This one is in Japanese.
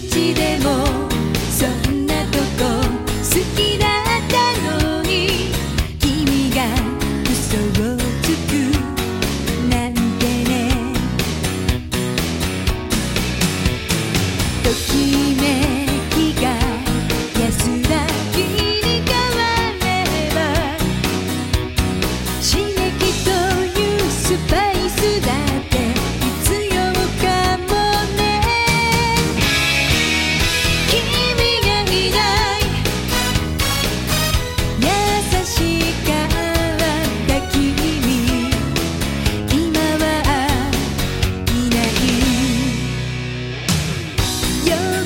口でもそんなとこ好きだったのに君が嘘をつくなんてね。ときめ you.